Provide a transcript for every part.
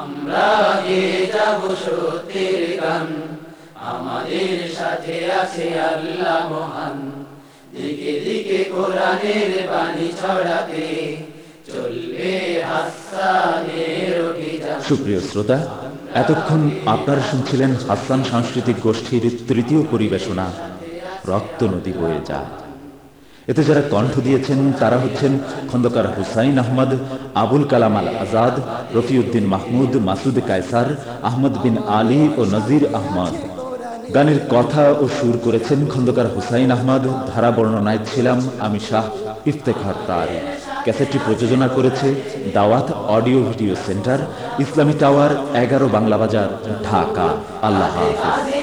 আমরা যাব সত্যের গান, আমাদের সাথে আছে আল্লাহ মহান। দিকে দিকে কোরআনের বাণী ছড়াতে চলবে হাসানের সুপ্রিয় শ্রোতা, এতক্ষণ আপনারা শুনছিলেন হাসান সাংস্কৃতিক গোষ্ঠীর তৃতীয় পরিবেশনা, রক্ত নদী বয়ে যায়। এতে যারা কণ্ঠ দিয়েছেন, তারা হচ্ছেন খন্দকার হুসাইন আহমদ, আবুল কালাম আল আজাদ, রফিউদ্দিন মাহমুদ, মাসুদ কায়সার, আহমদ বিন আলী ও নজির আহমদ। গানের কথা ও সুর করেছেন খন্দকার হুসাইন আহমদ ধারা বর্ণনায় ছিলাম আমি শাহ ইফতেখার তার। ক্যাসেটটি প্রযোজনা করেছে Dawat audio video centre, Islami tower, এগারো বাংলা বাজার, ঢাকা। আল্লাহ হাফিজ।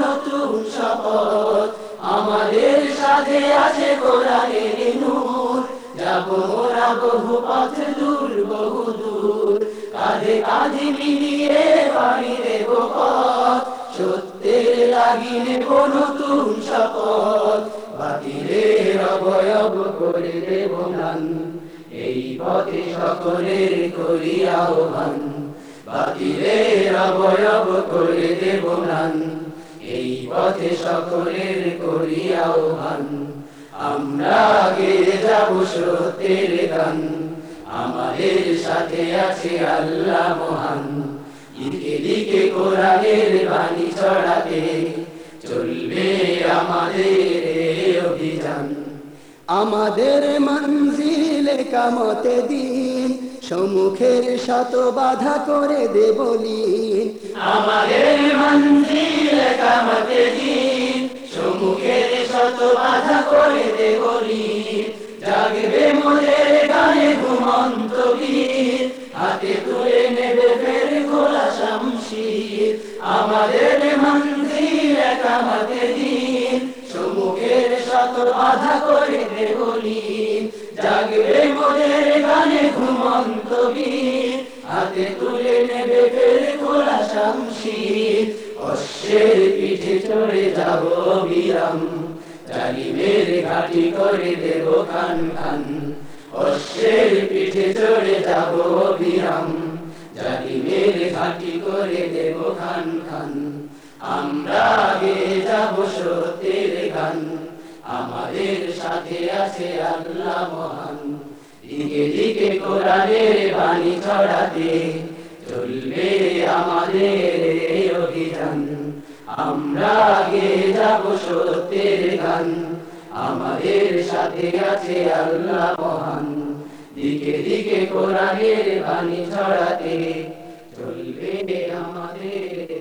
নতুন শপথ। আমাদের সাথে আছে কোরআনের নূর। যাব মোরা বহু পথ দূর, বহু দূর। কাঁধে কাঁধে মিলিয়ে পাড়ি দেব পথ। সত্যের লাগি নেব নতুন শপথ। বাতিলের অবয়ব করে দেব নান এই পথে সকলের করি আহ্বান। বাতিলের অবয়ব করে দেব নান এই পথে সকলের করি আহ্বান আমরা আগে যাব সত্যের গান। আমাদের সাথে আছে আল্লাহ মহান। দিকে দিকে কোরআনের বাণী ছড়াতে চলবে আমাদের অভিযান। আমাদের মঞ্জিলে কামতে দিন, সম্মুখের শত বাধা করে দেবলীন আমাদের করে দে বলি জাগবে গানে ঘুমন্ত হাতে তুলে নেবে ফের খোলা শামশির। হাতে তুলে নেবে ফের খোলা শামশির। অশ্বের পিঠে চড়ে যাব বিরাম। জালিমের ঘাটি করে দেব খান খান। অশ্বের পিঠে চড়ে যাব বিরাম। জালিমের ঘাটি করে দেব খান খান। আমরা আগে যাব সত্যের গান। আমাদের সাথে আছে আল্লাহ মহান। দিকে দিকে কোরআনের বাণী ছড়াতে চলবে আমাদের অভিযান আমরা আগে যাব সত্যের গান আমাদের সাথে আছে আল্লাহ মহান। দিকে দিকে কোরআনের বাণী ছড়াতে চলবে আমাদের